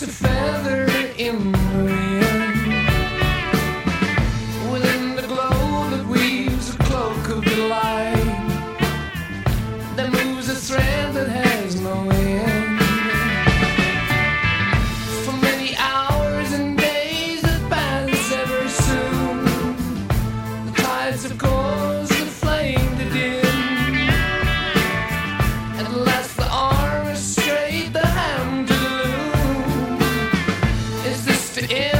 It's a feather in the is.